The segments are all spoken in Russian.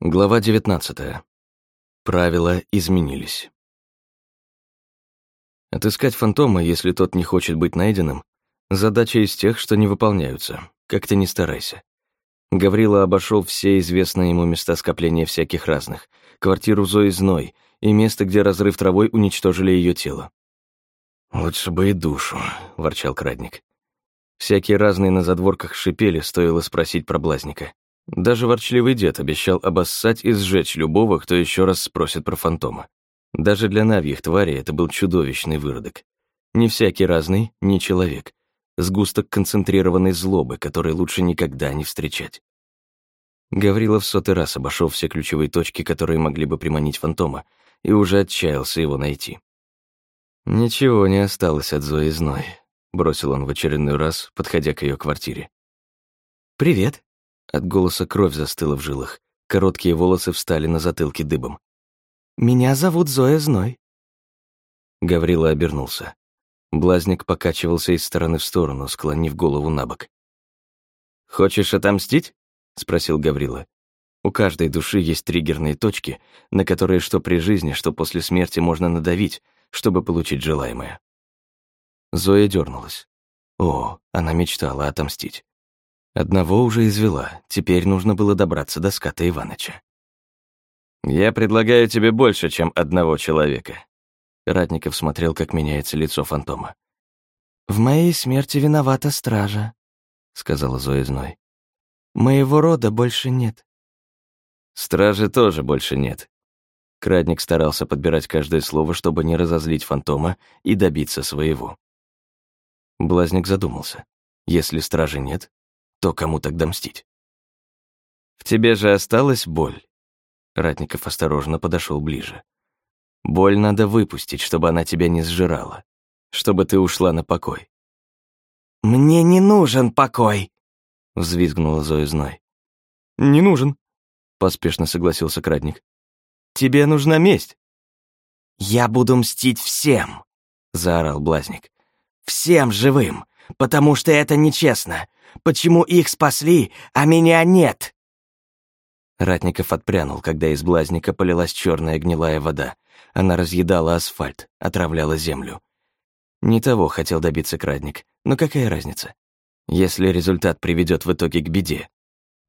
Глава 19. Правила изменились. Отыскать фантома, если тот не хочет быть найденным, задача из тех, что не выполняются, как ты ни старайся. Гаврила обошел все известные ему места скопления всяких разных, квартиру Зои Зной и место, где разрыв травой уничтожили ее тело. «Лучше бы и душу», — ворчал Крадник. Всякие разные на задворках шипели, стоило спросить про Блазника. Даже ворчливый дед обещал обоссать и сжечь любого, кто еще раз спросит про фантома. Даже для навьих тварей это был чудовищный выродок. Не всякий разный, не человек. Сгусток концентрированной злобы, который лучше никогда не встречать. Гаврилов сотый раз обошел все ключевые точки, которые могли бы приманить фантома, и уже отчаялся его найти. «Ничего не осталось от Зои Зной», — бросил он в очередной раз, подходя к ее квартире. «Привет», от голоса кровь застыла в жилах. Короткие волосы встали на затылке дыбом. «Меня зовут Зоя Зной». Гаврила обернулся. Блазник покачивался из стороны в сторону, склонив голову на бок. «Хочешь отомстить?» — спросил Гаврила. У каждой души есть триггерные точки, на которые что при жизни, что после смерти можно надавить, чтобы получить желаемое. Зоя дернулась. О, она мечтала отомстить. Одного уже извела, теперь нужно было добраться до ската Иваныча. «Я предлагаю тебе больше, чем одного человека». Ратников смотрел, как меняется лицо фантома. «В моей смерти виновата стража», — сказала Зоя Зной. «Моего рода больше нет». «Стражи тоже больше нет». Крадник старался подбирать каждое слово, чтобы не разозлить фантома и добиться своего. Блазник задумался. Если стражи нет, то кому тогда мстить? В тебе же осталась боль. Ратников осторожно подошел ближе. Боль надо выпустить, чтобы она тебя не сжирала, чтобы ты ушла на покой. «Мне не нужен покой!» — взвизгнула Зоя Зной. «Не нужен», — поспешно согласился Крадник. «Тебе нужна месть». «Я буду мстить всем!» — заорал Блазник. «Всем живым, потому что это нечестно. Почему их спасли, а меня нет?» Ратников отпрянул, когда из блазника полилась черная гнилая вода. Она разъедала асфальт, отравляла землю. Не того хотел добиться Крадник, но какая разница? Если результат приведет в итоге к беде,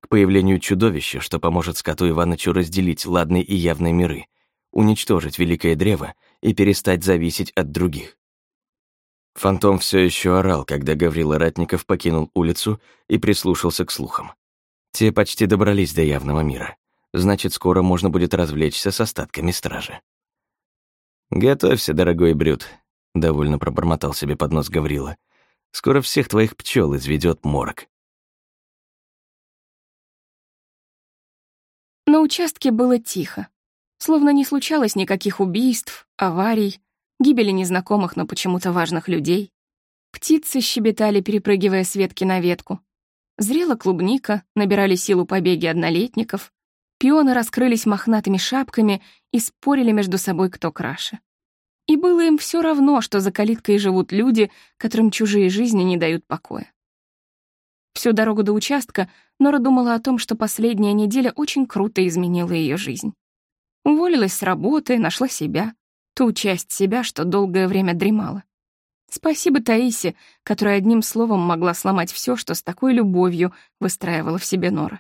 к появлению чудовища, что поможет скоту Иванычу разделить ладные и явные миры, уничтожить великое древо и перестать зависеть от других. Фантом все еще орал, когда Гаврила Ратников покинул улицу и прислушался к слухам. Те почти добрались до явного мира. Значит, скоро можно будет развлечься с остатками стражи. «Готовься, дорогой Брюд», — довольно пробормотал себе под нос Гаврила. «Скоро всех твоих пчел изведет морок». На участке было тихо. Словно не случалось никаких убийств, аварий, гибели незнакомых, но почему-то важных людей. Птицы щебетали, перепрыгивая с ветки на ветку. Зрела клубника, набирали силу побеги однолетников. Пионы раскрылись мохнатыми шапками и спорили между собой, кто краше. И было им все равно, что за калиткой живут люди, которым чужие жизни не дают покоя. Всю дорогу до участка Нора думала о том, что последняя неделя очень круто изменила ее жизнь. Уволилась с работы, нашла себя ту часть себя, что долгое время дремала. Спасибо Таисе, которая одним словом могла сломать все, что с такой любовью выстраивала в себе Нора.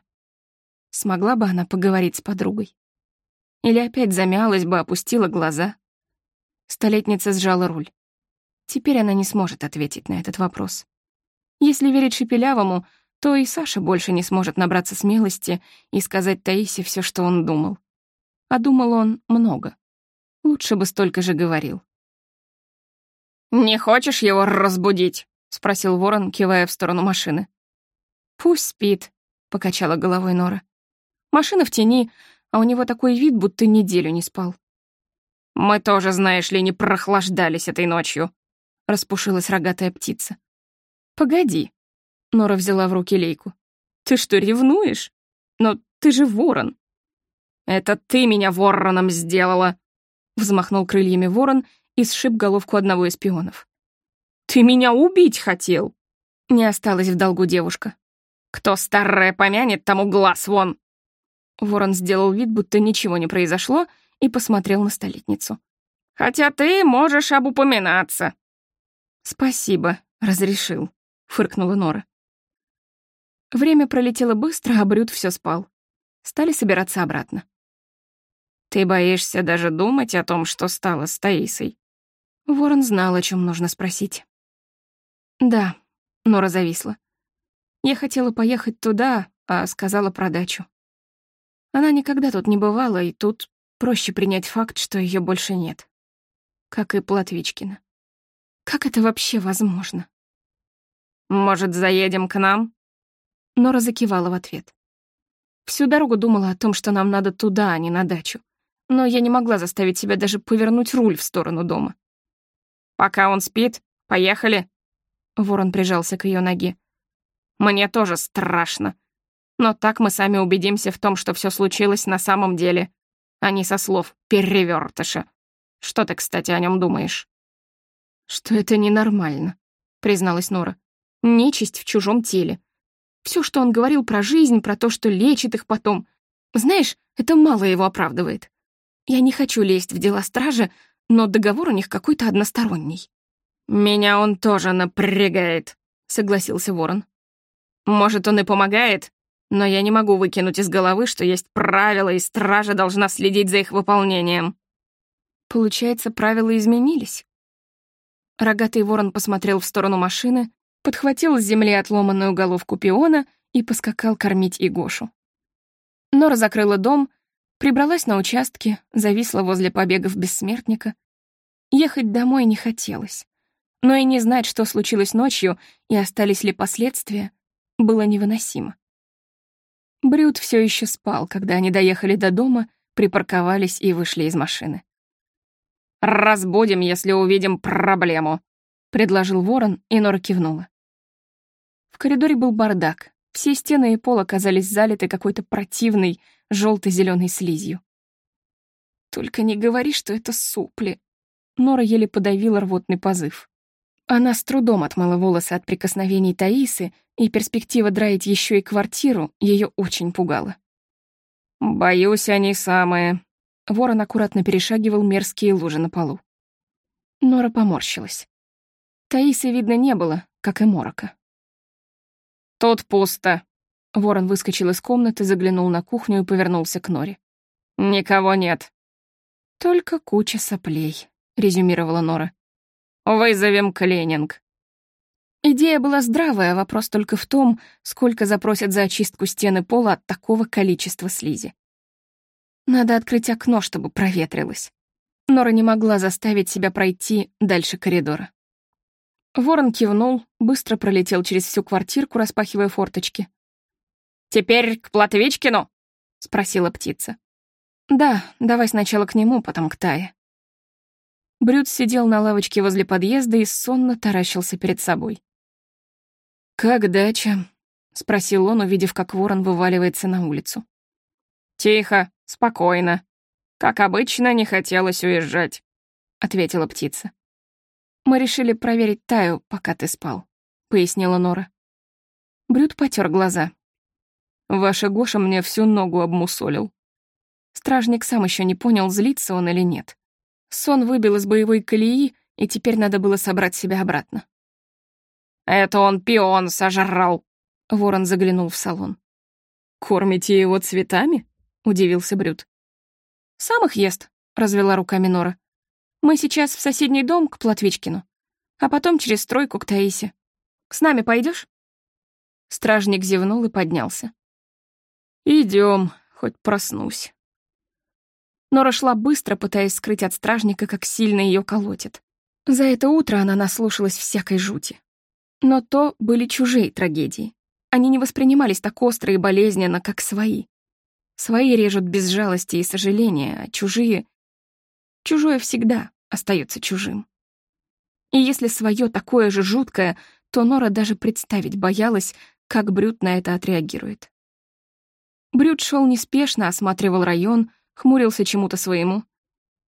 Смогла бы она поговорить с подругой? Или опять замялась бы, опустила глаза? Столетница сжала руль. Теперь она не сможет ответить на этот вопрос. Если верить Шепелявому, то и Саша больше не сможет набраться смелости и сказать Таисе все, что он думал. А думал он много. Лучше бы столько же говорил. «Не хочешь его разбудить?» — спросил ворон, кивая в сторону машины. «Пусть спит», — покачала головой Нора. «Машина в тени, а у него такой вид, будто неделю не спал». «Мы тоже, знаешь ли, не прохлаждались этой ночью», — распушилась рогатая птица. «Погоди», — Нора взяла в руки лейку. «Ты что, ревнуешь? Но ты же ворон». «Это ты меня вороном сделала», Взмахнул крыльями ворон и сшиб головку одного из пионов. «Ты меня убить хотел!» Не осталась в долгу девушка. «Кто старое помянет, тому глаз вон!» Ворон сделал вид, будто ничего не произошло, и посмотрел на столетницу. «Хотя ты можешь обупоминаться». «Спасибо, разрешил», — фыркнула Нора. Время пролетело быстро, а Брюд все спал. Стали собираться обратно. «Ты боишься даже думать о том, что стало с Таисой?» Ворон знал, о чем нужно спросить. «Да», — Нора зависла. «Я хотела поехать туда, а сказала про дачу. Она никогда тут не бывала, и тут проще принять факт, что ее больше нет. Как и Платвичкина. Как это вообще возможно?» «Может, заедем к нам?» Нора закивала в ответ. Всю дорогу думала о том, что нам надо туда, а не на дачу. Но я не могла заставить себя даже повернуть руль в сторону дома. «Пока он спит, поехали!» Ворон прижался к ее ноге. «Мне тоже страшно. Но так мы сами убедимся в том, что все случилось на самом деле, а не со слов перевертыша. Что ты, кстати, о нем думаешь?» «Что это ненормально», — призналась Нора. «Нечисть в чужом теле. Все, что он говорил про жизнь, про то, что лечит их потом. Знаешь, это мало его оправдывает. Я не хочу лезть в дела стражи, но договор у них какой-то односторонний». «Меня он тоже напрягает», — согласился Ворон. «Может, он и помогает, но я не могу выкинуть из головы, что есть правила, и стража должна следить за их выполнением». Получается, правила изменились. Рогатый ворон посмотрел в сторону машины, подхватил с земли отломанную головку пиона и поскакал кормить Игошу. Нора закрыла дом, прибралась на участке, зависла возле побегов бессмертника. Ехать домой не хотелось. Но и не знать, что случилось ночью и остались ли последствия, было невыносимо. Брюд все еще спал, когда они доехали до дома, припарковались и вышли из машины. «Разбудим, если увидим проблему», — предложил ворон, и Нора кивнула. В коридоре был бардак. Все стены и пол оказались залиты какой-то противной желто зеленой слизью. «Только не говори, что это супли». Нора еле подавила рвотный позыв. Она с трудом отмыла волосы от прикосновений Таисы, и перспектива драить еще и квартиру ее очень пугала. «Боюсь, они самые». Ворон аккуратно перешагивал мерзкие лужи на полу. Нора поморщилась. Таисы видно не было, как и морока. «Тут пусто». Ворон выскочил из комнаты, заглянул на кухню и повернулся к Норе. «Никого нет». «Только куча соплей», — резюмировала Нора. «Вызовем клининг». Идея была здравая, вопрос только в том, сколько запросят за очистку стены пола от такого количества слизи. Надо открыть окно, чтобы проветрилось. Нора не могла заставить себя пройти дальше коридора. Ворон кивнул, быстро пролетел через всю квартирку, распахивая форточки. «Теперь к Платвичкину?» — спросила птица. «Да, давай сначала к нему, потом к Тае». Брюд сидел на лавочке возле подъезда и сонно таращился перед собой. «Как дача?» — спросил он, увидев, как ворон вываливается на улицу. «Тихо, спокойно. Как обычно, не хотелось уезжать», — ответила птица. «Мы решили проверить Таю, пока ты спал», — пояснила Нора. Брюд потер глаза. «Ваша Гоша мне всю ногу обмусолил». Стражник сам еще не понял, злится он или нет. Сон выбил из боевой колеи, и теперь надо было собрать себя обратно. «Это он пион сожрал!» Ворон заглянул в салон. «Кормите его цветами?» — удивился Брюд. «Сам их ест», — развела руками Нора. Мы сейчас в соседний дом к Платвичкину, а потом через стройку к Таисе. С нами пойдешь? Стражник зевнул и поднялся. Идем, хоть проснусь. Нора шла быстро, пытаясь скрыть от стражника, как сильно ее колотит. За это утро она наслушалась всякой жути. Но то были чужие трагедии. Они не воспринимались так остро и болезненно, как свои. Свои режут без жалости и сожаления, а чужие Чужое всегда остается чужим. И если свое такое же жуткое, то Нора даже представить боялась, как Брюд на это отреагирует. Брюд шел неспешно, осматривал район, хмурился чему-то своему.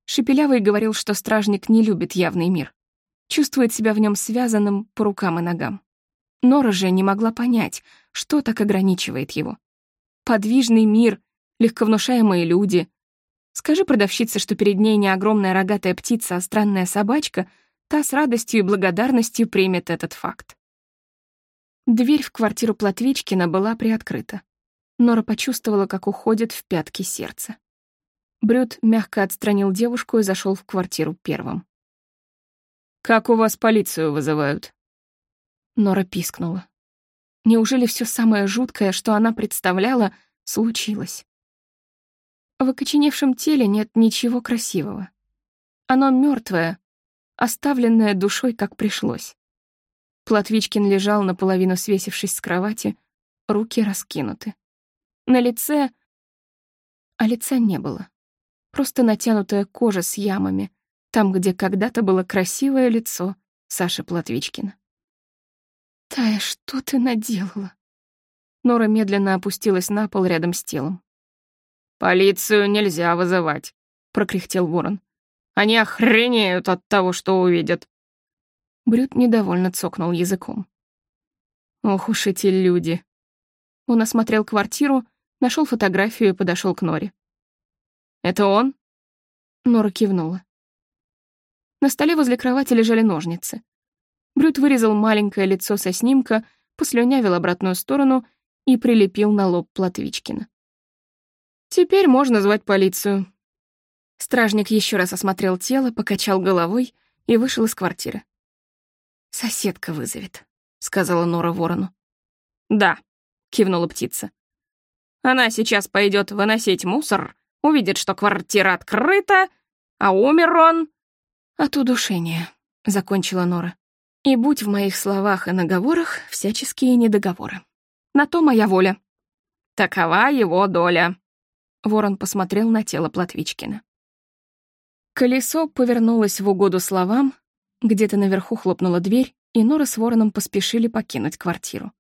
Шепелявый говорил, что стражник не любит явный мир, чувствует себя в нем связанным по рукам и ногам. Нора же не могла понять, что так ограничивает его. Подвижный мир, легковнушаемые люди. Скажи продавщице, что перед ней не огромная рогатая птица, а странная собачка, та с радостью и благодарностью примет этот факт. Дверь в квартиру Платвичкина была приоткрыта. Нора почувствовала, как уходит в пятки сердце. Брюд мягко отстранил девушку и зашел в квартиру первым. «Как у вас полицию вызывают?» Нора пискнула. Неужели все самое жуткое, что она представляла, случилось? В окоченевшем теле нет ничего красивого. Оно мертвое, оставленное душой, как пришлось. Платвичкин лежал, наполовину свесившись с кровати, руки раскинуты. На лице... А лица не было. Просто натянутая кожа с ямами, там, где когда-то было красивое лицо Саши Платвичкина. «Тая, что ты наделала?» Нора медленно опустилась на пол рядом с телом. «Полицию нельзя вызывать», — прокряхтел ворон. «Они охренеют от того, что увидят». Брюд недовольно цокнул языком. Ох уж эти люди. Он осмотрел квартиру, нашел фотографию и подошел к Норе. «Это он?» Нора кивнула. На столе возле кровати лежали ножницы. Брюд вырезал маленькое лицо со снимка, послюнявил обратную сторону и прилепил на лоб Платвичкина. «Теперь можно звать полицию». Стражник еще раз осмотрел тело, покачал головой и вышел из квартиры. «Соседка вызовет», — сказала Нора ворону. «Да», — кивнула птица. «Она сейчас пойдет выносить мусор, увидит, что квартира открыта, а умер он...» «От удушения», — закончила Нора. «И будь в моих словах и наговорах всяческие недоговоры. На то моя воля». «Такова его доля», — ворон посмотрел на тело Платвичкина. Колесо повернулось в угоду словам, где-то наверху хлопнула дверь, и Нора с Вороном поспешили покинуть квартиру.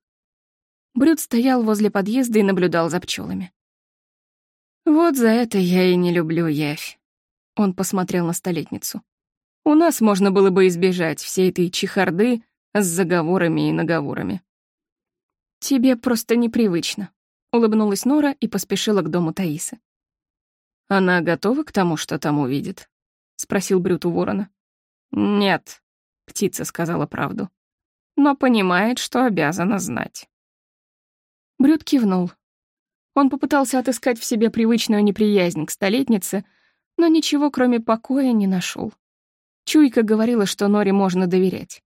Брюд стоял возле подъезда и наблюдал за пчелами. «Вот за это я и не люблю явь», — он посмотрел на столетницу. «У нас можно было бы избежать всей этой чехарды с заговорами и наговорами». «Тебе просто непривычно», — улыбнулась Нора и поспешила к дому Таисы. «Она готова к тому, что там увидит?» — спросил Брюд у ворона. «Нет», — птица сказала правду, «но понимает, что обязана знать». Брюд кивнул. Он попытался отыскать в себе привычную неприязнь к столетнице, но ничего, кроме покоя, не нашел. Чуйка говорила, что Норе можно доверять.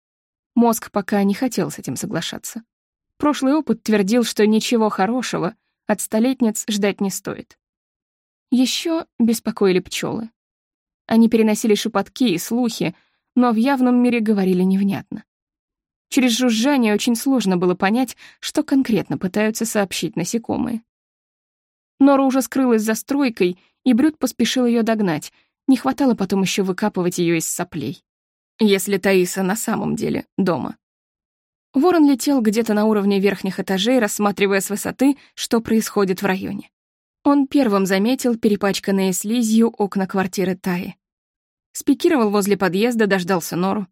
Мозг пока не хотел с этим соглашаться. Прошлый опыт твердил, что ничего хорошего от столетниц ждать не стоит. Еще беспокоили пчелы. Они переносили шепотки и слухи, но в явном мире говорили невнятно. Через жужжание очень сложно было понять, что конкретно пытаются сообщить насекомые. Нора уже скрылась за стройкой, и Брюд поспешил ее догнать. Не хватало потом еще выкапывать ее из соплей. Если Таиса на самом деле дома. Ворон летел где-то на уровне верхних этажей, рассматривая с высоты, что происходит в районе. Он первым заметил перепачканные слизью окна квартиры Таи. Спикировал возле подъезда, дождался Нору.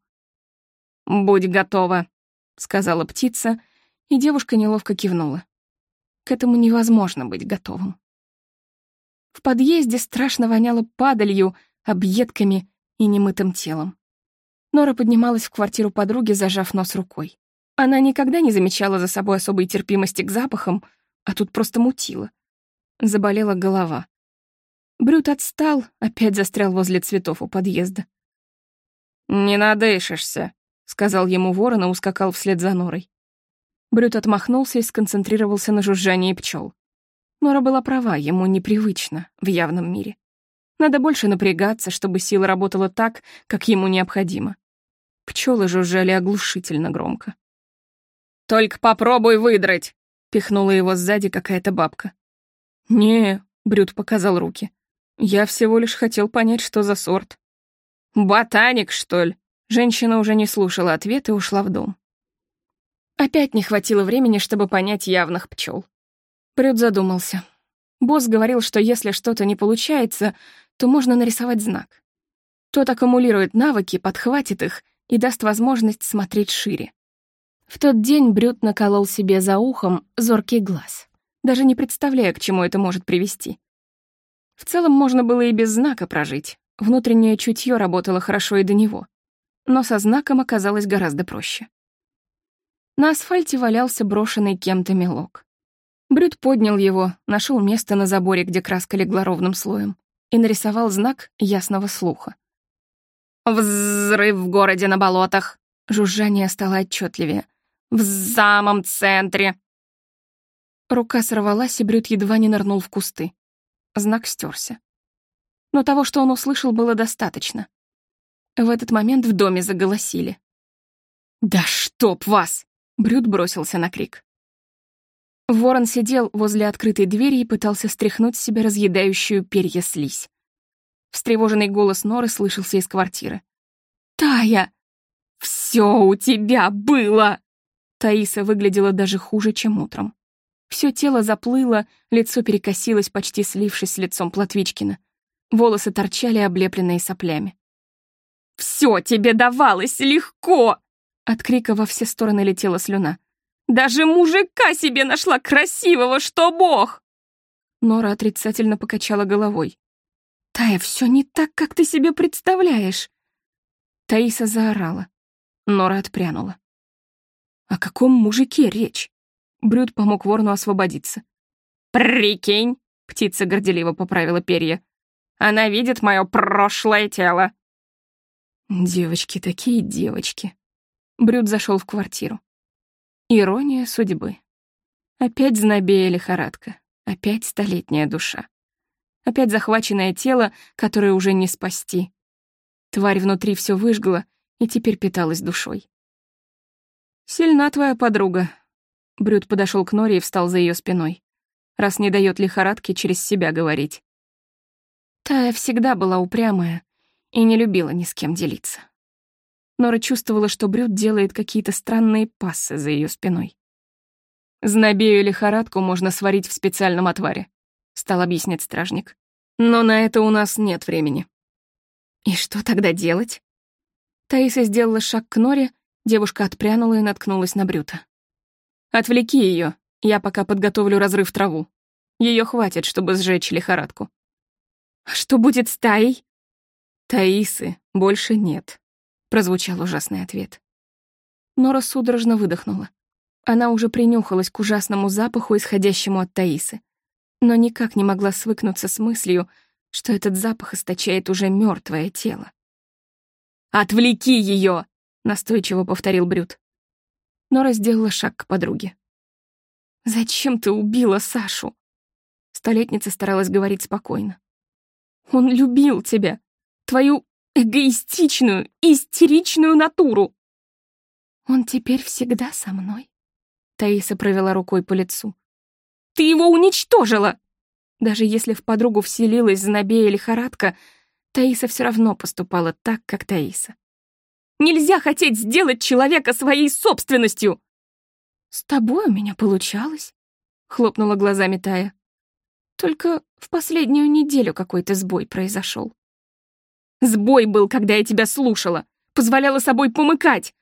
«Будь готова», — сказала птица, и девушка неловко кивнула. К этому невозможно быть готовым. В подъезде страшно воняло падалью, объедками и немытым телом. Нора поднималась в квартиру подруги, зажав нос рукой. Она никогда не замечала за собой особой терпимости к запахам, а тут просто мутила. Заболела голова. Брют отстал, опять застрял возле цветов у подъезда. «Не надышишься», — сказал ему ворон и ускакал вслед за Норой. Брют отмахнулся и сконцентрировался на жужжании пчел. Нора была права, ему непривычно в явном мире. Надо больше напрягаться, чтобы сила работала так, как ему необходимо. Пчелы жужжали оглушительно громко. «Только попробуй выдрать!» — пихнула его сзади какая-то бабка. «Не», — Брют показал руки. Я всего лишь хотел понять, что за сорт. «Ботаник, что ли?» Женщина уже не слушала ответ и ушла в дом. Опять не хватило времени, чтобы понять явных пчел. Прюд задумался. Босс говорил, что если что-то не получается, то можно нарисовать знак. Тот аккумулирует навыки, подхватит их и даст возможность смотреть шире. В тот день Брюд наколол себе за ухом зоркий глаз, даже не представляя, к чему это может привести. В целом можно было и без знака прожить. Внутреннее чутье работало хорошо и до него. Но со знаком оказалось гораздо проще. На асфальте валялся брошенный кем-то мелок. Брюд поднял его, нашел место на заборе, где краска легла ровным слоем, и нарисовал знак ясного слуха. «Взрыв в городе на болотах!» Жужжание стало отчетливее. «В самом центре!» Рука сорвалась, и Брюд едва не нырнул в кусты. Знак стерся. Но того, что он услышал, было достаточно. В этот момент в доме заголосили. «Да чтоб вас!» Брюд бросился на крик. Ворон сидел возле открытой двери и пытался стряхнуть с себя разъедающую перья слизь. Встревоженный голос Норы слышался из квартиры. «Тая! Все у тебя было!» Таиса выглядела даже хуже, чем утром. Все тело заплыло, лицо перекосилось, почти слившись с лицом Платвичкина. Волосы торчали, облепленные соплями. «Все тебе давалось легко!» От крика во все стороны летела слюна. «Даже мужика себе нашла красивого, что бог!» Нора отрицательно покачала головой. «Тая, все не так, как ты себе представляешь!» Таиса заорала. Нора отпрянула. «О каком мужике речь?» Брюд помог ворону освободиться. «Прикинь!» — птица горделиво поправила перья. «Она видит мое прошлое тело!» Девочки, такие девочки. Брюд зашел в квартиру. Ирония судьбы. Опять знобея лихорадка. Опять столетняя душа. Опять захваченное тело, которое уже не спасти. Тварь внутри все выжгла и теперь питалась душой. «Сильна твоя подруга». Брюд подошел к Норе и встал за ее спиной. Раз не дает лихорадке через себя говорить. Тая всегда была упрямая и не любила ни с кем делиться. Нора чувствовала, что Брюд делает какие-то странные пассы за ее спиной. «Знобею лихорадку можно сварить в специальном отваре», — стал объяснять стражник. «Но на это у нас нет времени». «И что тогда делать?» Таиса сделала шаг к Норе, девушка отпрянула и наткнулась на Брюта. «Отвлеки ее, я пока подготовлю разрыв траву. Ее хватит, чтобы сжечь лихорадку». «А что будет с Таей?» «Таисы больше нет», прозвучал ужасный ответ. Нора судорожно выдохнула. Она уже принюхалась к ужасному запаху, исходящему от Таисы, но никак не могла свыкнуться с мыслью, что этот запах источает уже мертвое тело. «Отвлеки ее!» — настойчиво повторил Брюд. Нора сделала шаг к подруге. «Зачем ты убила Сашу?» Столетница старалась говорить спокойно. «Он любил тебя, твою эгоистичную, истеричную натуру. Он теперь всегда со мной. Таиса провела рукой по лицу. Ты его уничтожила! Даже если в подругу вселилась знобея лихорадка, Таиса все равно поступала так, как Таиса. Нельзя хотеть сделать человека своей собственностью. С тобой у меня получалось, хлопнула глазами Тая. Только в последнюю неделю какой-то сбой произошел. Сбой был, когда я тебя слушала. Позволяла собой помыкать.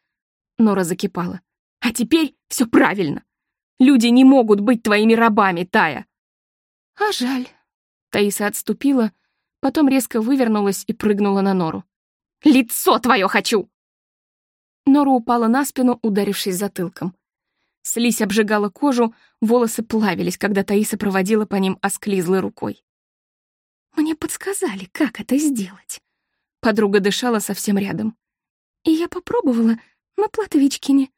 Нора закипала. А теперь все правильно. Люди не могут быть твоими рабами, Тая. А жаль. Таиса отступила, потом резко вывернулась и прыгнула на Нору. «Лицо твое хочу!» Нора упала на спину, ударившись затылком. Слизь обжигала кожу, волосы плавились, когда Таиса проводила по ним осклизлой рукой. «Мне подсказали, как это сделать», Подруга дышала совсем рядом. И я попробовала на Платовичкине.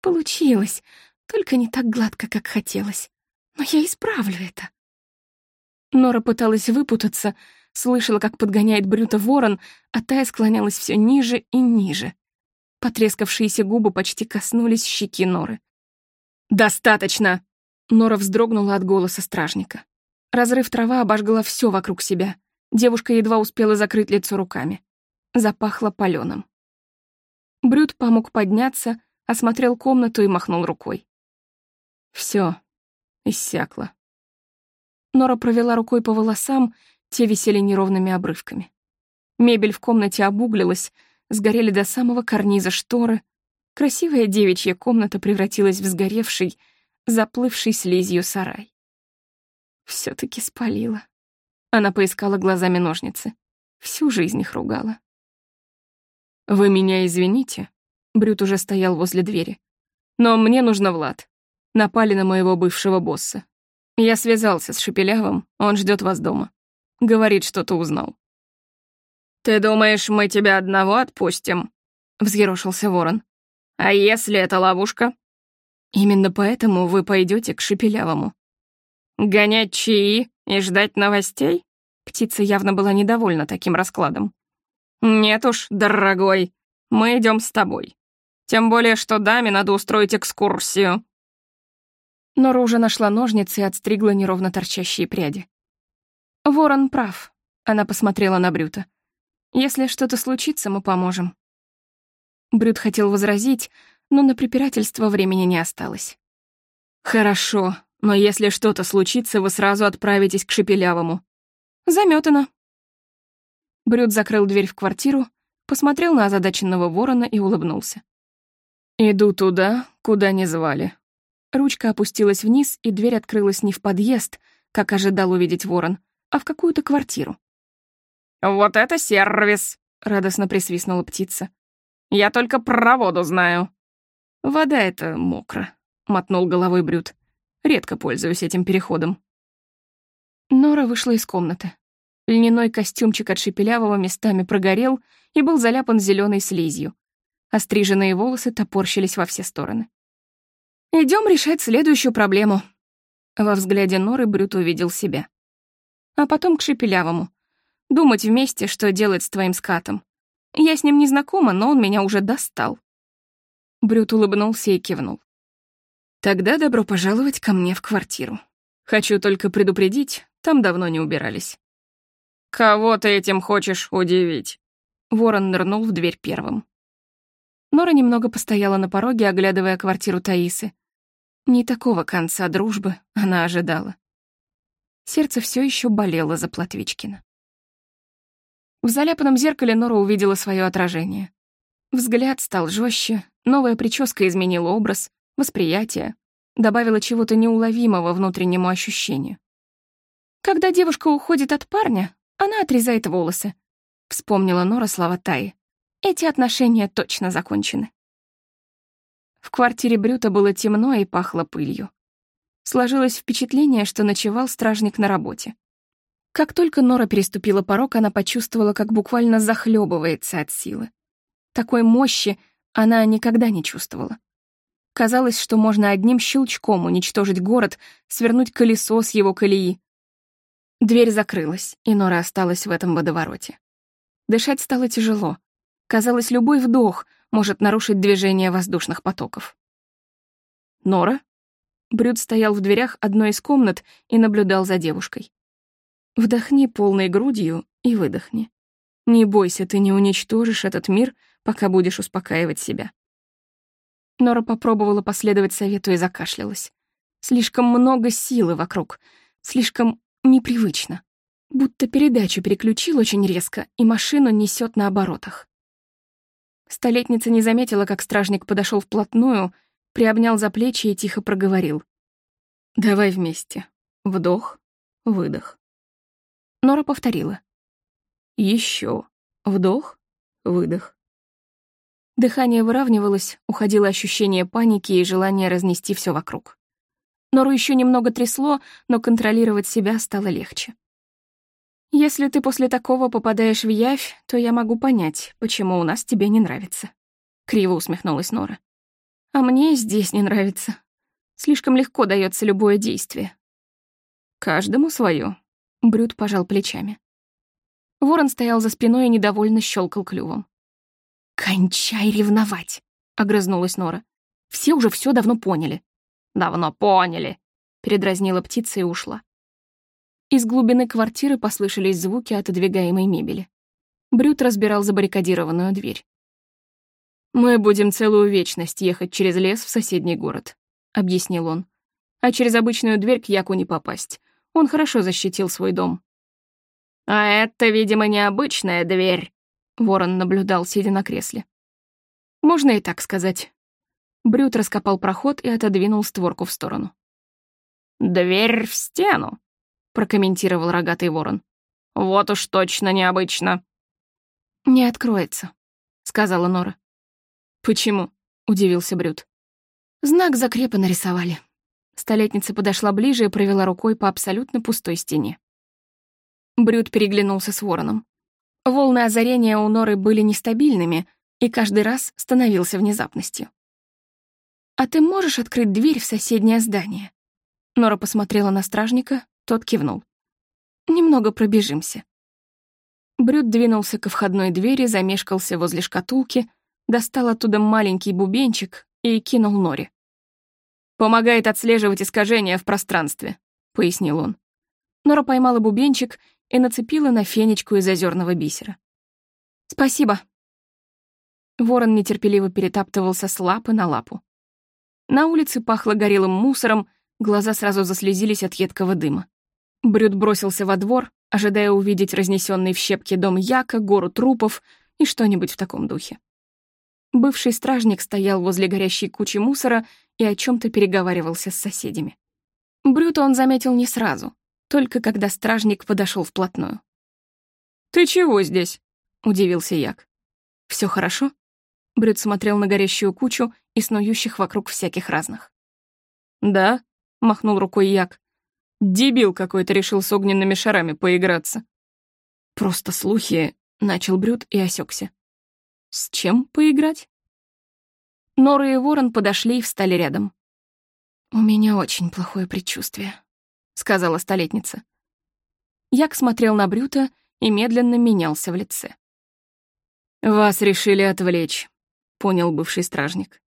Получилось, только не так гладко, как хотелось. Но я исправлю это. Нора пыталась выпутаться, слышала, как подгоняет Брюта ворон, а Тая склонялась все ниже и ниже. Потрескавшиеся губы почти коснулись щеки Норы. «Достаточно!» Нора вздрогнула от голоса стражника. Разрыв трава обожгла все вокруг себя. Девушка едва успела закрыть лицо руками. Запахло палёным. Брюд помог подняться, осмотрел комнату и махнул рукой. Все, иссякло. Нора провела рукой по волосам, те висели неровными обрывками. Мебель в комнате обуглилась, сгорели до самого карниза шторы. Красивая девичья комната превратилась в сгоревший, заплывший слизью сарай. все таки спалила. Она поискала глазами ножницы. Всю жизнь их ругала. «Вы меня извините?» Брют уже стоял возле двери. «Но мне нужно Влад. Напали на моего бывшего босса. Я связался с Шепелявым, он ждет вас дома. Говорит, что-то узнал». «Ты думаешь, мы тебя одного отпустим?» — взъерошился ворон. «А если это ловушка?» «Именно поэтому вы пойдете к Шепелявому». «Гонять чаи и ждать новостей?» Птица явно была недовольна таким раскладом. «Нет уж, дорогой, мы идем с тобой. Тем более, что даме надо устроить экскурсию». Нора уже нашла ножницы и отстригла неровно торчащие пряди. «Ворон прав», — она посмотрела на Брюта. «Если что-то случится, мы поможем». Брют хотел возразить, но на препирательство времени не осталось. «Хорошо, но если что-то случится, вы сразу отправитесь к Шепелявому». «Заметано». Брют закрыл дверь в квартиру, посмотрел на озадаченного ворона и улыбнулся. «Иду туда, куда не звали», Ручка опустилась вниз, и дверь открылась не в подъезд, как ожидал увидеть ворон, а в какую-то квартиру. «Вот это сервис!» — радостно присвистнула птица. «Я только про воду знаю». «Вода — это мокро», — мотнул головой Брюд. «Редко пользуюсь этим переходом». Нора вышла из комнаты. Льняной костюмчик от шепелявого местами прогорел и был заляпан зеленой слизью. Остриженные волосы топорщились во все стороны. Идем решать следующую проблему». Во взгляде Норы Брют увидел себя. А потом к Шепелявому. Думать вместе, что делать с твоим скатом. Я с ним не знакома, но он меня уже достал. Брют улыбнулся и кивнул. Тогда добро пожаловать ко мне в квартиру. Хочу только предупредить, там давно не убирались. Кого ты этим хочешь удивить? Ворон нырнул в дверь первым. Нора немного постояла на пороге, оглядывая квартиру Таисы, не такого конца дружбы она ожидала. Сердце все еще болело за Платвичкина. В заляпанном зеркале Нора увидела свое отражение. Взгляд стал жестче, новая прическа изменила образ, восприятие, добавила чего-то неуловимого внутреннему ощущению. Когда девушка уходит от парня, она отрезает волосы. Вспомнила Нора слова Таи. Эти отношения точно закончены. В квартире Брюта было темно и пахло пылью. Сложилось впечатление, что ночевал стражник на работе. Как только Нора переступила порог, она почувствовала, как буквально захлебывается от силы. Такой мощи она никогда не чувствовала. Казалось, что можно одним щелчком уничтожить город, свернуть колесо с его колеи. Дверь закрылась, и Нора осталась в этом водовороте. Дышать стало тяжело. Казалось, любой вдох может нарушить движение воздушных потоков. Нора? Брюд стоял в дверях одной из комнат и наблюдал за девушкой. Вдохни полной грудью и выдохни. Не бойся, ты не уничтожишь этот мир, пока будешь успокаивать себя. Нора попробовала последовать совету и закашлялась. Слишком много силы вокруг, слишком непривычно. Будто передачу переключил очень резко, и машину несет на оборотах. Столетница не заметила, как стражник подошел вплотную, приобнял за плечи и тихо проговорил. «Давай вместе. Вдох, выдох». Нора повторила. Еще. Вдох, выдох. Дыхание выравнивалось, уходило ощущение паники и желание разнести все вокруг. Нору еще немного трясло, но контролировать себя стало легче. Если ты после такого попадаешь в явь, то я могу понять, почему у нас тебе не нравится. Криво усмехнулась Нора. А мне здесь не нравится. Слишком легко дается любое действие. Каждому свое. Брюд пожал плечами. Ворон стоял за спиной и недовольно щелкал клювом. «Кончай ревновать!» — огрызнулась Нора. «Все уже все давно поняли». «Давно поняли», — передразнила птица и ушла. Из глубины квартиры послышались звуки отодвигаемой мебели. Брют разбирал забаррикадированную дверь. «Мы будем целую вечность ехать через лес в соседний город», — объяснил он. «А через обычную дверь к Яку не попасть. Он хорошо защитил свой дом». «А это, видимо, необычная дверь», — Ворон наблюдал, сидя на кресле. «Можно и так сказать». Брют раскопал проход и отодвинул створку в сторону. «Дверь в стену», прокомментировал рогатый ворон. Вот уж точно необычно». «Не откроется», — сказала Нора. «Почему?» — удивился Брюд. Знак закрепа нарисовали. Столетница подошла ближе и провела рукой по абсолютно пустой стене. Брюд переглянулся с вороном. Волны озарения у Норы были нестабильными, и каждый раз становился внезапностью. «А ты можешь открыть дверь в соседнее здание?» Нора посмотрела на стражника, тот кивнул. «Немного пробежимся». Брюд двинулся к входной двери, замешкался возле шкатулки, достал оттуда маленький бубенчик и кинул Норе. «Помогает отслеживать искажения в пространстве», — пояснил он. Нора поймала бубенчик и нацепила на фенечку из озерного бисера. «Спасибо». Ворон нетерпеливо перетаптывался с лапы на лапу. На улице пахло горелым мусором, глаза сразу заслезились от едкого дыма. Брюд бросился во двор, ожидая увидеть разнесенный в щепки дом Яка, гору трупов и что-нибудь в таком духе. Бывший стражник стоял возле горящей кучи мусора и о чем то переговаривался с соседями. Брюта он заметил не сразу, только когда стражник подошел вплотную. «Ты чего здесь?» — удивился Як. Все хорошо?» Брюд смотрел на горящую кучу и снующих вокруг всяких разных. «Да», — махнул рукой Як. «Дебил какой-то решил с огненными шарами поиграться». «Просто слухи», — начал Брюд и осекся. «С чем поиграть?» Нора и Ворон подошли и встали рядом. «У меня очень плохое предчувствие», — сказала столетница. Як смотрел на Брюта и медленно менялся в лице. «Вас решили отвлечь», — понял бывший стражник.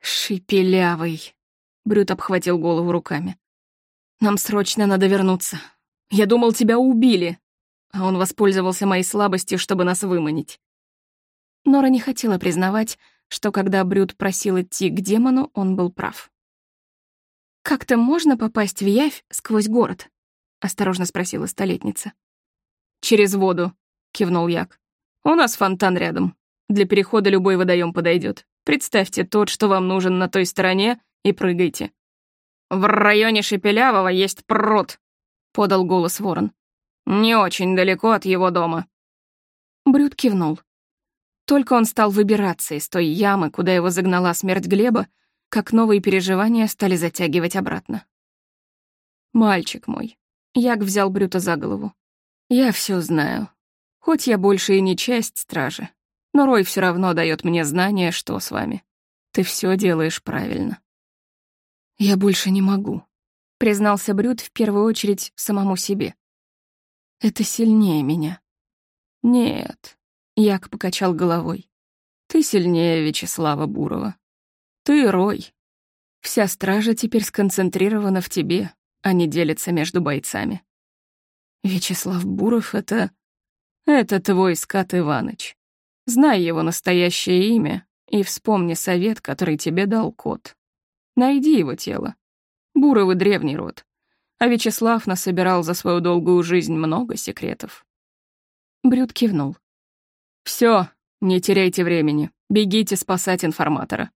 «Шипелявый», — Брют обхватил голову руками. «Нам срочно надо вернуться. Я думал, тебя убили, а он воспользовался моей слабостью, чтобы нас выманить». Нора не хотела признавать, что когда Брюд просил идти к демону, он был прав. «Как-то можно попасть в Явь сквозь город?» — осторожно спросила столетница. «Через воду», — кивнул Як. «У нас фонтан рядом. Для перехода любой водоем подойдет. Представьте тот, что вам нужен на той стороне, и прыгайте». «В районе Шепелявого есть пруд», — подал голос ворон. «Не очень далеко от его дома». Брюд кивнул. Только он стал выбираться из той ямы, куда его загнала смерть Глеба, как новые переживания стали затягивать обратно. «Мальчик мой», — Як взял Брюта за голову, — «я все знаю. Хоть я больше и не часть стражи, но Рой все равно дает мне знание, что с вами. Ты все делаешь правильно». «Я больше не могу», — признался Брют в первую очередь самому себе. «Это сильнее меня». «Нет, Як покачал головой. «Ты сильнее Вячеслава Бурова. Ты Рой. Вся стража теперь сконцентрирована в тебе, а не делится между бойцами. Вячеслав Буров — это... Это твой скат Иваныч. Знай его настоящее имя и вспомни совет, который тебе дал кот. Найди его тело. Буровы — древний род, а Вячеслав насобирал за свою долгую жизнь много секретов». Брюд кивнул. Все, не теряйте времени. Бегите спасать информатора.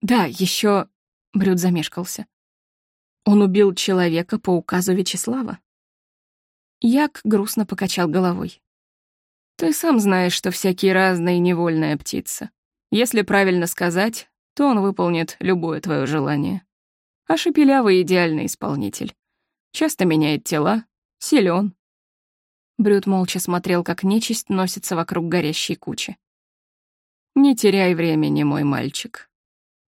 Да, еще. Брюд замешкался. Он убил человека по указу Вячеслава. Як грустно покачал головой. Ты сам знаешь, что всякие разные невольная птица. Если правильно сказать, то он выполнит любое твое желание. А Шепелявый — идеальный исполнитель. Часто меняет тела, силен, Брюд молча смотрел, как нечисть носится вокруг горящей кучи. «Не теряй времени, мой мальчик».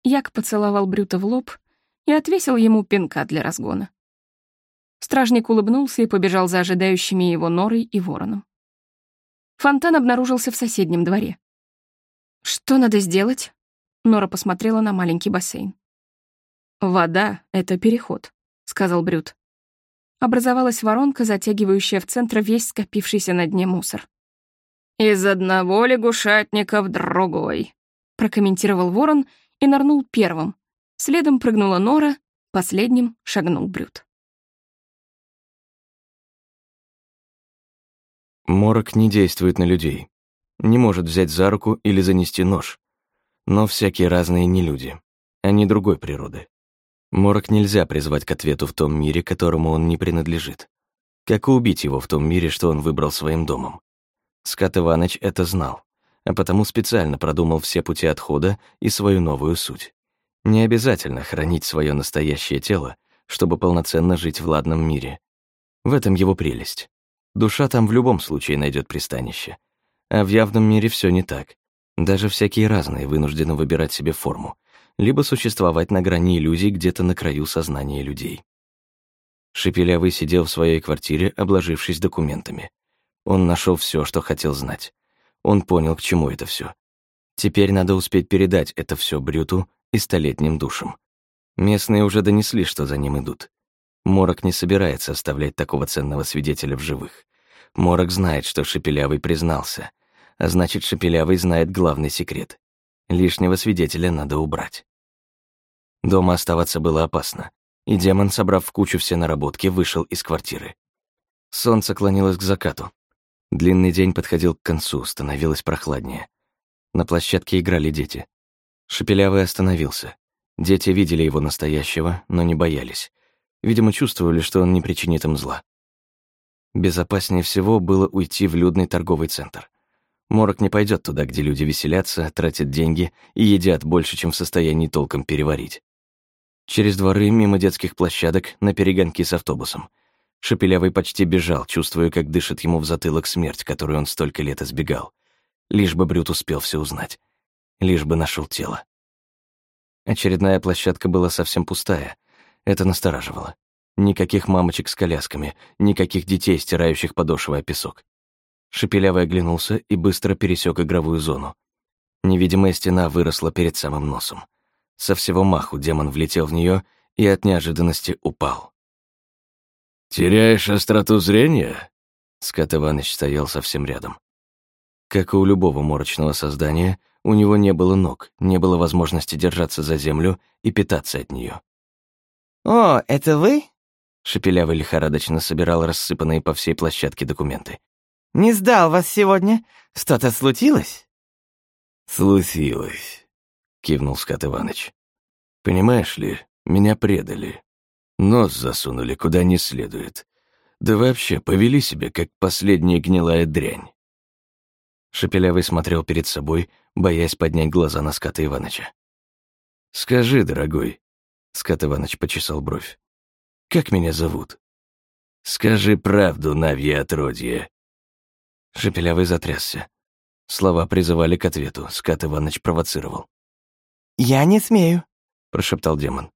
Як поцеловал Брюта в лоб и отвесил ему пинка для разгона. Стражник улыбнулся и побежал за ожидающими его норой и вороном. Фонтан обнаружился в соседнем дворе. «Что надо сделать?» Нора посмотрела на маленький бассейн. «Вода — это переход», — сказал Брюд образовалась воронка, затягивающая в центр весь скопившийся на дне мусор. «Из одного лягушатника в другой», — прокомментировал ворон и нырнул первым. Следом прыгнула Нора, последним шагнул Брюд. Морок не действует на людей. Не может взять за руку или занести нож. Но всякие разные не люди. Они другой природы. Морок нельзя призвать к ответу в том мире, которому он не принадлежит. как и убить его в том мире, что он выбрал своим домом. Скат Иваныч это знал, а потому специально продумал все пути отхода и свою новую суть. Не обязательно хранить свое настоящее тело, чтобы полноценно жить в ладном мире. В этом его прелесть. Душа там в любом случае найдет пристанище. А в явном мире все не так. Даже всякие разные вынуждены выбирать себе форму, либо существовать на грани иллюзий где-то на краю сознания людей. Шепелявый сидел в своей квартире, обложившись документами. Он нашел все, что хотел знать. Он понял, к чему это все. Теперь надо успеть передать это все Брюту и столетним душам. Местные уже донесли, что за ним идут. Морок не собирается оставлять такого ценного свидетеля в живых. Морок знает, что Шепелявый признался, а значит, Шепелявый знает главный секрет. Лишнего свидетеля надо убрать. Дома оставаться было опасно, и демон, собрав в кучу все наработки, вышел из квартиры. Солнце клонилось к закату. Длинный день подходил к концу, становилось прохладнее. На площадке играли дети. Шепелявый остановился. Дети видели его настоящего, но не боялись. Видимо, чувствовали, что он не причинит им зла. Безопаснее всего было уйти в людный торговый центр. Морок не пойдет туда, где люди веселятся, тратят деньги и едят больше, чем в состоянии толком переварить. Через дворы, мимо детских площадок, на перегонки с автобусом. Шепелявый почти бежал, чувствуя, как дышит ему в затылок смерть, которую он столько лет избегал. Лишь бы Брют успел все узнать. Лишь бы нашел тело. Очередная площадка была совсем пустая. Это настораживало. Никаких мамочек с колясками, никаких детей, стирающих подошвы о песок. Шепелявый оглянулся и быстро пересек игровую зону. Невидимая стена выросла перед самым носом. Со всего маху демон влетел в нее и от неожиданности упал. «Теряешь остроту зрения?» Скат Иваныч стоял совсем рядом. Как и у любого морочного создания, у него не было ног, не было возможности держаться за землю и питаться от нее. «О, это вы?» Шепелявый лихорадочно собирал рассыпанные по всей площадке документы. «Не сдал вас сегодня. Что-то случилось?» «Случилось», — кивнул Скат Иваныч. «Понимаешь ли, меня предали. Нос засунули куда не следует. Да вообще повели себя, как последняя гнилая дрянь». Шепелявый смотрел перед собой, боясь поднять глаза на Ската Иваныча. «Скажи, дорогой», — Скат Иваныч почесал бровь, — «как меня зовут?» «Скажи правду, Навья отродье». Шепелявый затрясся. Слова призывали к ответу, Скат Иваныч провоцировал. «Я не смею», — прошептал демон.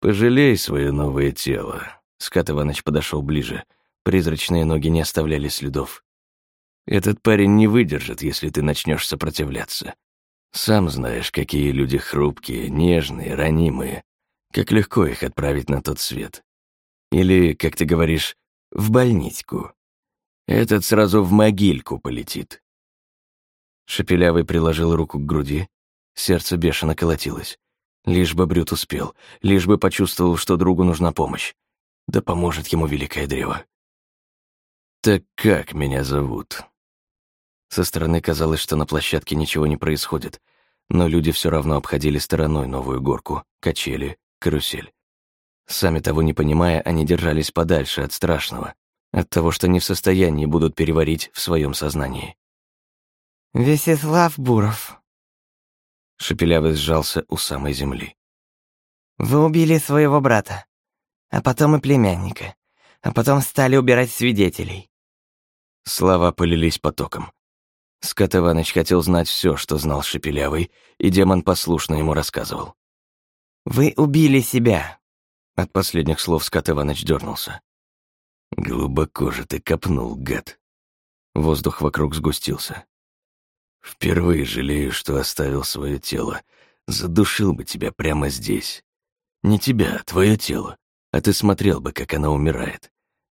«Пожалей свое новое тело». Скат Иваныч подошел ближе. Призрачные ноги не оставляли следов. Этот парень не выдержит, если ты начнешь сопротивляться. Сам знаешь, какие люди хрупкие, нежные, ранимые. Как легко их отправить на тот свет. Или, как ты говоришь, в больничку. Этот сразу в могильку полетит. Шепелявый приложил руку к груди. Сердце бешено колотилось. Лишь бы Брют успел, лишь бы почувствовал, что другу нужна помощь. Да поможет ему великое древо. «Так как меня зовут?» Со стороны казалось, что на площадке ничего не происходит, но люди все равно обходили стороной новую горку, качели, карусель. Сами того не понимая, они держались подальше от страшного, от того, что не в состоянии будут переварить в своем сознании. «Весислав Буров», Шепелявый сжался у самой земли. «Вы убили своего брата, а потом и племянника, а потом стали убирать свидетелей». Слова полились потоком. Скот Иваныч хотел знать все, что знал Шепелявый, и демон послушно ему рассказывал. «Вы убили себя». От последних слов Скот Иваныч дернулся. «Глубоко же ты копнул, гад». Воздух вокруг сгустился. Впервые жалею, что оставил свое тело. Задушил бы тебя прямо здесь. Не тебя, а твое тело. А ты смотрел бы, как она умирает.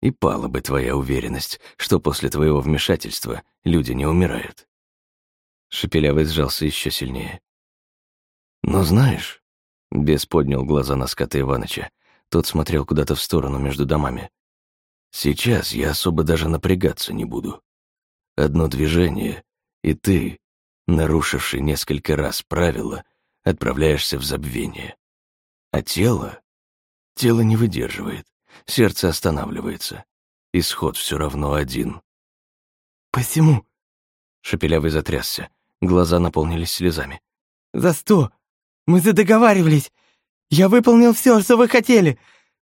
И пала бы твоя уверенность, что после твоего вмешательства люди не умирают. Шепелявый сжался еще сильнее. Но знаешь, Бес поднял глаза на скота Иваныча. Тот смотрел куда-то в сторону между домами. Сейчас я особо даже напрягаться не буду. Одно движение, и ты, нарушивший несколько раз правила, отправляешься в забвение. А тело? Тело не выдерживает, сердце останавливается. исход все равно один. «Посему?» Шепелявый затрясся, глаза наполнились слезами. «За сто! Мы задоговаривались! Я выполнил все, что вы хотели!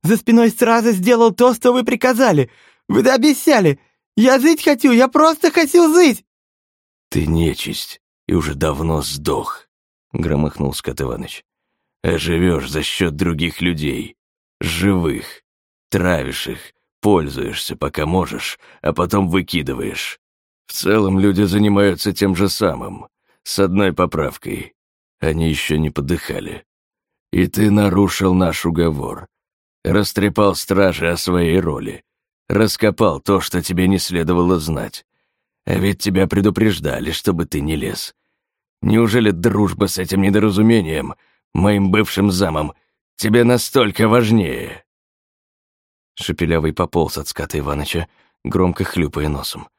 За спиной сразу сделал то, что вы приказали! Вы обещали! Я жить хочу! Я просто хочу жить!» «Ты нечисть и уже давно сдох», — громыхнул Скот Иваныч. «А живешь за счет других людей, живых, травишь их, пользуешься, пока можешь, а потом выкидываешь. В целом люди занимаются тем же самым, с одной поправкой. Они еще не подыхали. И ты нарушил наш уговор. Растрепал стражи о своей роли. Раскопал то, что тебе не следовало знать. А ведь тебя предупреждали, чтобы ты не лез. Неужели дружба с этим недоразумением, моим бывшим замом, тебе настолько важнее?» Шепелявый пополз от ската Иваныча, громко хлюпая носом.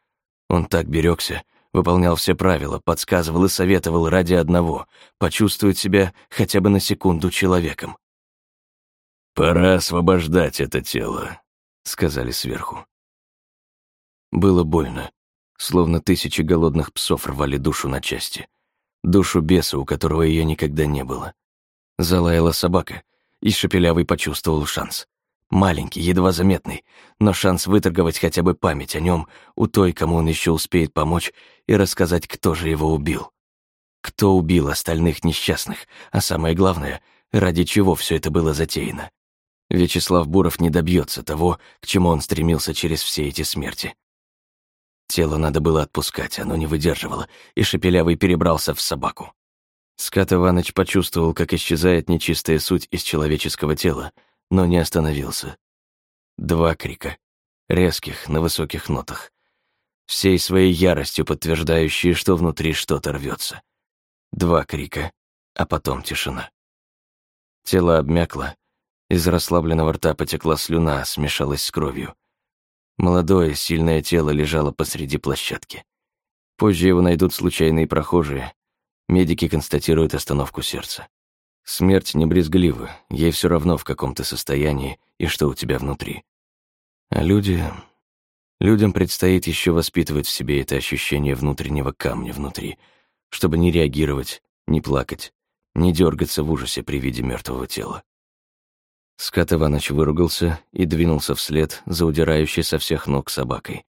Он так берегся, выполнял все правила, подсказывал и советовал ради одного — почувствовать себя хотя бы на секунду человеком. «Пора освобождать это тело», — сказали сверху. Было больно, словно тысячи голодных псов рвали душу на части. Душу беса, у которого ее никогда не было. Залаяла собака, и Шепелявый почувствовал шанс. Маленький, едва заметный, но шанс выторговать хотя бы память о нем у той, кому он еще успеет помочь и рассказать, кто же его убил. Кто убил остальных несчастных, а самое главное, ради чего все это было затеяно. Вячеслав Буров не добьется того, к чему он стремился через все эти смерти. Тело надо было отпускать, оно не выдерживало, и Шепелявый перебрался в собаку. Скат Иваныч почувствовал, как исчезает нечистая суть из человеческого тела, но не остановился. Два крика, резких, на высоких нотах, всей своей яростью подтверждающие, что внутри что-то рвется. Два крика, а потом тишина. Тело обмякло, из расслабленного рта потекла слюна, смешалась с кровью. Молодое, сильное тело лежало посреди площадки. Позже его найдут случайные прохожие. Медики констатируют остановку сердца. Смерть не брезглива, ей все равно в каком то состоянии и что у тебя внутри. А люди... Людям предстоит еще воспитывать в себе это ощущение внутреннего камня внутри, чтобы не реагировать, не плакать, не дергаться в ужасе при виде мертвого тела. Скат Иваныч выругался и двинулся вслед за удирающей со всех ног собакой.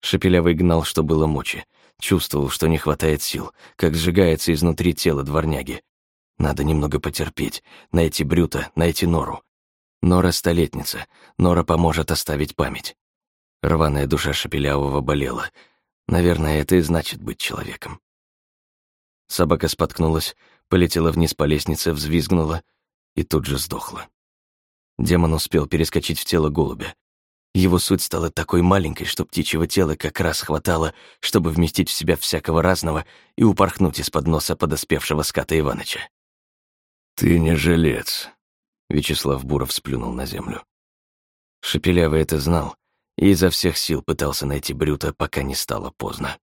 Шепелявый гнал, что было мочи, чувствовал, что не хватает сил, как сжигается изнутри тело дворняги, надо немного потерпеть, найти Брюта, найти Нору. Нора — столетница, Нора поможет оставить память. Рваная душа Шепелявого болела. Наверное, это и значит быть человеком. Собака споткнулась, полетела вниз по лестнице, взвизгнула и тут же сдохла. Демон успел перескочить в тело голубя. Его суть стала такой маленькой, что птичьего тела как раз хватало, чтобы вместить в себя всякого разного и упорхнуть из-под носа подоспевшего ската Иваныча. «Ты не жилец», — Вячеслав Буров сплюнул на землю. Шепелявый это знал и изо всех сил пытался найти Брюта, пока не стало поздно.